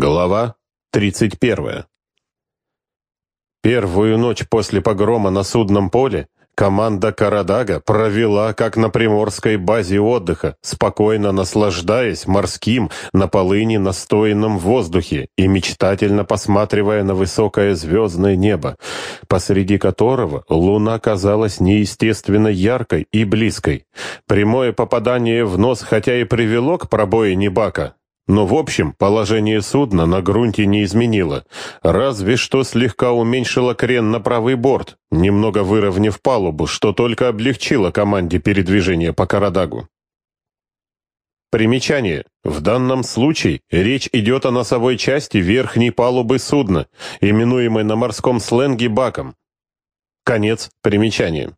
Глава 31. Первую ночь после погрома на судном поле команда Карадага провела как на приморской базе отдыха, спокойно наслаждаясь морским на полыни настоянном воздухе и мечтательно посматривая на высокое звездное небо, посреди которого луна казалась неестественно яркой и близкой. Прямое попадание в нос хотя и привело к пробоине бака, но, в общем, положение судна на грунте не изменило, разве что слегка уменьшило крен на правый борт, немного выровняв палубу, что только облегчило команде передвижения по Карадагу. Примечание. В данном случае речь идет о носовой части верхней палубы судна, именуемой на морском сленге баком. Конец примечания.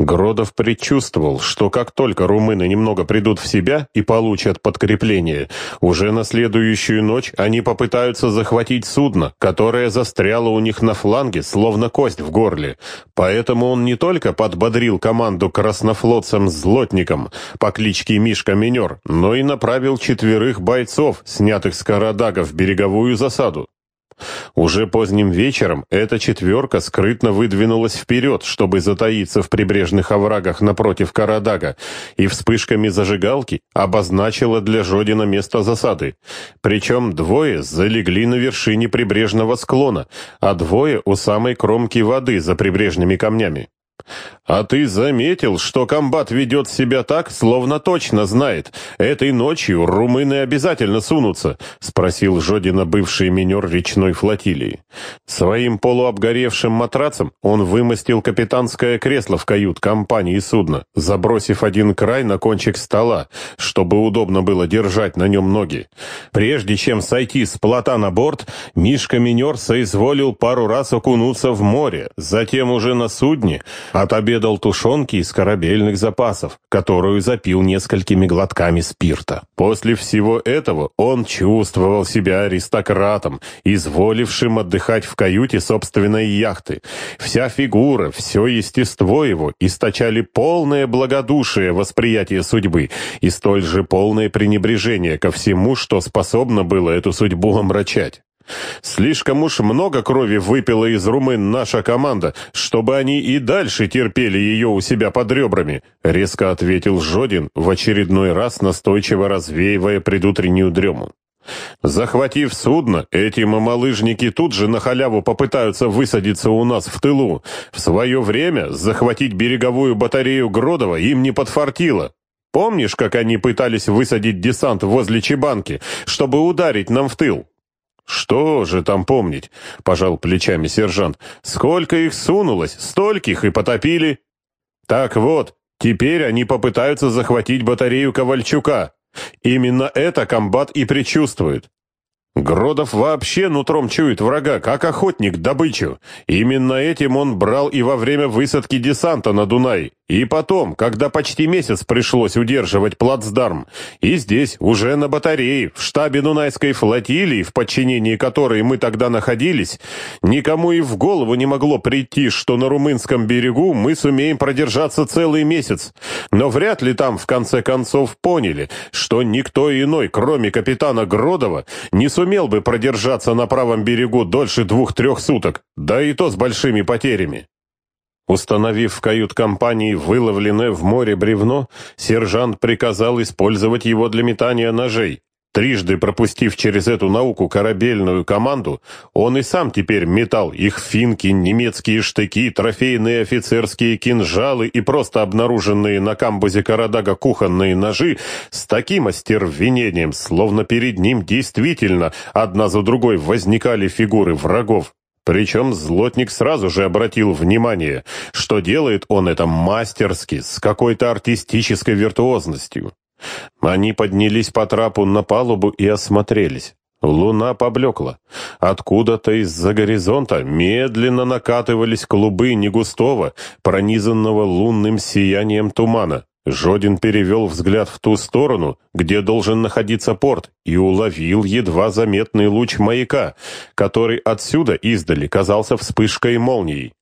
Гродов предчувствовал, что как только румыны немного придут в себя и получат подкрепление, уже на следующую ночь они попытаются захватить судно, которое застряло у них на фланге, словно кость в горле. Поэтому он не только подбодрил команду краснофлотцам-злотникам по кличке Мишка Минер, но и направил четверых бойцов, снятых с Карадага, в береговую засаду. Уже поздним вечером эта четверка скрытно выдвинулась вперед, чтобы затаиться в прибрежных оврагах напротив Карадага, и вспышками зажигалки обозначила для Жодина место засады. Причем двое залегли на вершине прибрежного склона, а двое у самой кромки воды за прибрежными камнями. «А ты заметил, что комбат ведет себя так, словно точно знает. Этой ночью румыны обязательно сунутся?» — спросил Жодина бывший минер речной флотилии. Своим полуобгоревшим матрацем он вымостил капитанское кресло в кают-компании судна, забросив один край на кончик стола, чтобы удобно было держать на нем ноги. Прежде чем сойти с плота на борт, Мишка-минер соизволил пару раз окунуться в море, затем уже на судне Отобедал тушенки из корабельных запасов, которую запил несколькими глотками спирта. После всего этого он чувствовал себя аристократом, изволившим отдыхать в каюте собственной яхты. Вся фигура, все естество его источали полное благодушие восприятия судьбы и столь же полное пренебрежение ко всему, что способно было эту судьбу омрачать. Слишком уж много крови выпила из румын наша команда, чтобы они и дальше терпели ее у себя под ребрами», — резко ответил Жодин, в очередной раз настойчиво развеивая предутреннюю дрему. Захватив судно, эти мамалыжники тут же на халяву попытаются высадиться у нас в тылу. В свое время захватить береговую батарею Гродова им не подфартило. Помнишь, как они пытались высадить десант возле Чебанки, чтобы ударить нам в тыл? «Что же там помнить?» — пожал плечами сержант. «Сколько их сунулось, стольких и потопили!» «Так вот, теперь они попытаются захватить батарею Ковальчука. Именно это комбат и предчувствует. Гродов вообще нутром чует врага, как охотник добычу. Именно этим он брал и во время высадки десанта на Дунай. И потом, когда почти месяц пришлось удерживать плацдарм, и здесь, уже на батарее, в штабе Дунайской флотилии, в подчинении которой мы тогда находились, никому и в голову не могло прийти, что на румынском берегу мы сумеем продержаться целый месяц. Но вряд ли там, в конце концов, поняли, что никто иной, кроме капитана Гродова, не сумел бы продержаться на правом берегу дольше двух-трех суток, да и то с большими потерями. Установив в кают-компании выловленное в море бревно, сержант приказал использовать его для метания ножей. Трижды пропустив через эту науку корабельную команду, он и сам теперь метал их финки, немецкие штыки, трофейные офицерские кинжалы и просто обнаруженные на камбузе Карадага кухонные ножи с таким остервенением, словно перед ним действительно одна за другой возникали фигуры врагов. Причем злотник сразу же обратил внимание, что делает он это мастерски, с какой-то артистической виртуозностью. Они поднялись по трапу на палубу и осмотрелись. Луна поблекла. Откуда-то из-за горизонта медленно накатывались клубы негустого, пронизанного лунным сиянием тумана. Жодин перевел взгляд в ту сторону, где должен находиться порт, и уловил едва заметный луч маяка, который отсюда издали казался вспышкой молнией.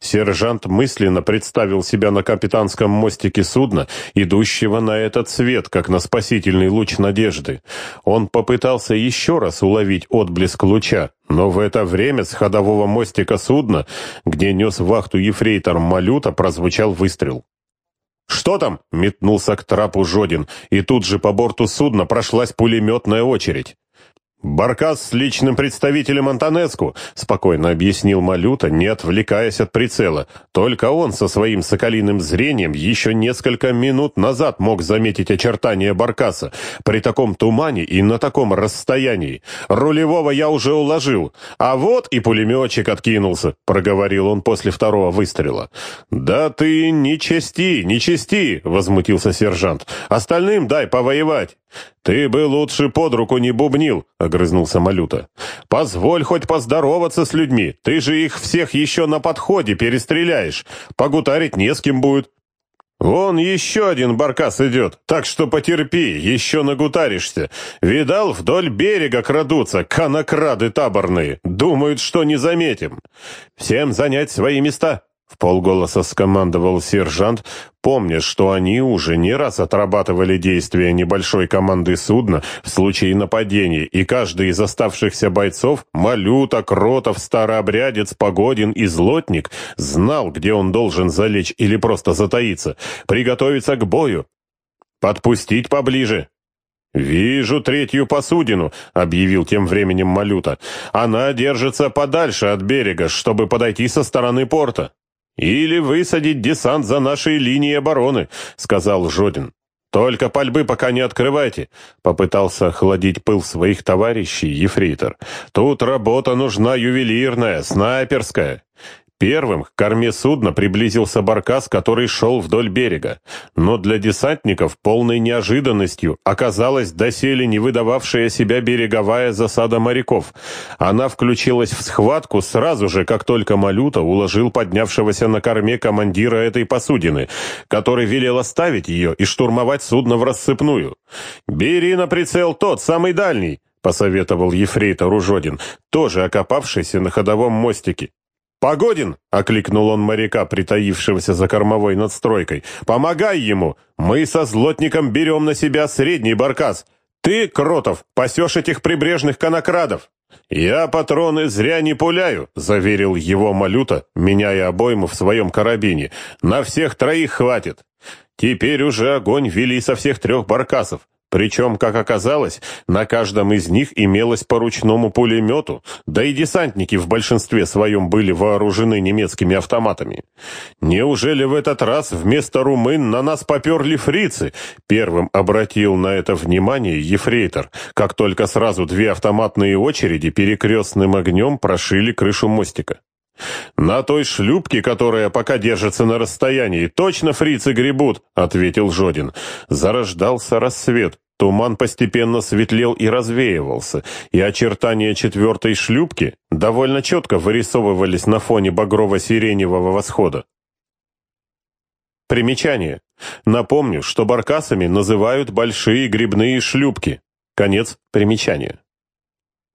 Сержант мысленно представил себя на капитанском мостике судна, идущего на этот свет, как на спасительный луч надежды. Он попытался еще раз уловить отблеск луча, но в это время с ходового мостика судна, где нес вахту ефрейтор Малюта, прозвучал выстрел. «Что там?» — метнулся к трапу Жодин, и тут же по борту судна прошлась пулеметная очередь. «Баркас с личным представителем Антонеску», — спокойно объяснил Малюта, не отвлекаясь от прицела. Только он со своим соколиным зрением еще несколько минут назад мог заметить очертания Баркаса при таком тумане и на таком расстоянии. «Рулевого я уже уложил, а вот и пулеметчик откинулся», — проговорил он после второго выстрела. «Да ты не чести, не чести», — возмутился сержант. «Остальным дай повоевать». «Ты бы лучше под руку не бубнил», — огрызнулся Малюта. «Позволь хоть поздороваться с людьми. Ты же их всех еще на подходе перестреляешь. Погутарить не с кем будет». «Вон еще один баркас идет, так что потерпи, еще нагутаришься. Видал, вдоль берега крадутся, конокрады таборные. Думают, что не заметим. Всем занять свои места». В полголоса скомандовал сержант, помня, что они уже не раз отрабатывали действия небольшой команды судна в случае нападения, и каждый из оставшихся бойцов, Малюта, Кротов, Старообрядец, Погодин и Злотник, знал, где он должен залечь или просто затаиться, приготовиться к бою. «Подпустить поближе!» «Вижу третью посудину», — объявил тем временем Малюта. «Она держится подальше от берега, чтобы подойти со стороны порта». «Или высадить десант за нашей линией обороны», — сказал Жодин. «Только пальбы пока не открывайте», — попытался охладить пыл своих товарищей ефрейтор. «Тут работа нужна ювелирная, снайперская. Первым к корме судна приблизился баркас, который шел вдоль берега. Но для десантников полной неожиданностью оказалась доселе не выдававшая себя береговая засада моряков. Она включилась в схватку сразу же, как только Малюта уложил поднявшегося на корме командира этой посудины, который велел оставить ее и штурмовать судно в рассыпную. «Бери на прицел тот, самый дальний», — посоветовал ефрейтор Ужодин, тоже окопавшийся на ходовом мостике. «Погодин!» — окликнул он моряка, притаившегося за кормовой надстройкой. «Помогай ему! Мы со злотником берем на себя средний баркас. Ты, Кротов, пасешь этих прибрежных конокрадов!» «Я патроны зря не пуляю», — заверил его Малюта, меняя обойму в своем карабине. «На всех троих хватит». Теперь уже огонь вели со всех трех баркасов. Причем, как оказалось, на каждом из них имелось по ручному пулемету, да и десантники в большинстве своем были вооружены немецкими автоматами. Неужели в этот раз вместо румын на нас поперли фрицы? Первым обратил на это внимание ефрейтор, как только сразу две автоматные очереди перекрестным огнем прошили крышу мостика. «На той шлюпке, которая пока держится на расстоянии, точно фрицы гребут», — ответил Жодин. Зарождался рассвет. Туман постепенно светлел и развеивался, и очертания четвертой шлюпки довольно четко вырисовывались на фоне багрово-сиреневого восхода. Примечание. Напомню, что баркасами называют большие грибные шлюпки. Конец примечания.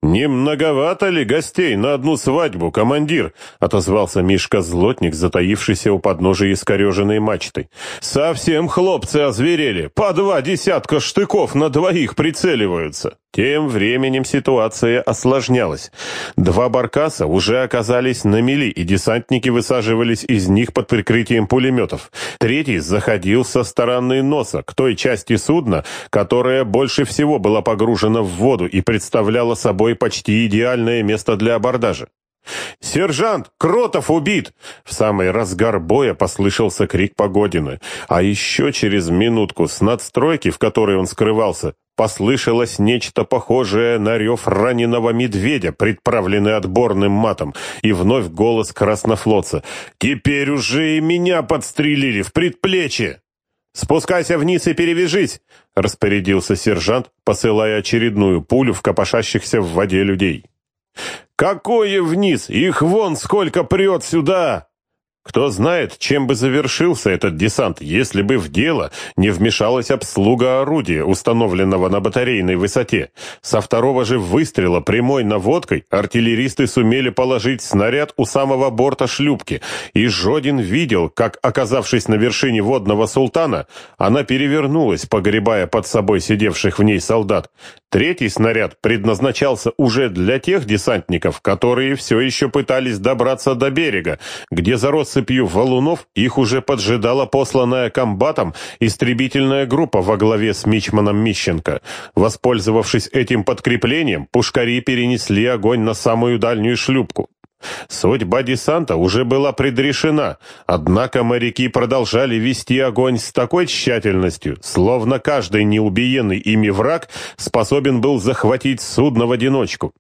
«Не многовато ли гостей на одну свадьбу, командир?» — отозвался Мишка-злотник, затаившийся у подножия искореженной мачты. «Совсем хлопцы озверели, по два десятка штыков на двоих прицеливаются». Тем временем ситуация осложнялась. Два баркаса уже оказались на мели, и десантники высаживались из них под прикрытием пулеметов. Третий заходил со стороны носа, к той части судна, которая больше всего была погружена в воду и представляла собой почти идеальное место для абордажа. «Сержант! Кротов убит!» В самый разгар боя послышался крик Погодина. А еще через минутку с надстройки, в которой он скрывался, послышалось нечто похожее на рев раненого медведя, предправленный отборным матом, и вновь голос краснофлотца. «Теперь уже и меня подстрелили в предплечье!» «Спускайся вниз и перевяжись!» — распорядился сержант, посылая очередную пулю в копошащихся в воде людей. «Какое вниз? Их вон сколько прет сюда!» Кто знает, чем бы завершился этот десант, если бы в дело не вмешалась обслуга орудия, установленного на батарейной высоте. Со второго же выстрела прямой наводкой артиллеристы сумели положить снаряд у самого борта шлюпки, и Жодин видел, как, оказавшись на вершине водного султана, она перевернулась, погребая под собой сидевших в ней солдат. Третий снаряд предназначался уже для тех десантников, которые все еще пытались добраться до берега, где за россыпью валунов их уже поджидала посланная комбатом истребительная группа во главе с Мичманом Мищенко. Воспользовавшись этим подкреплением, пушкари перенесли огонь на самую дальнюю шлюпку. Судьба десанта уже была предрешена, однако моряки продолжали вести огонь с такой тщательностью, словно каждый неубиенный ими враг способен был захватить судно в одиночку.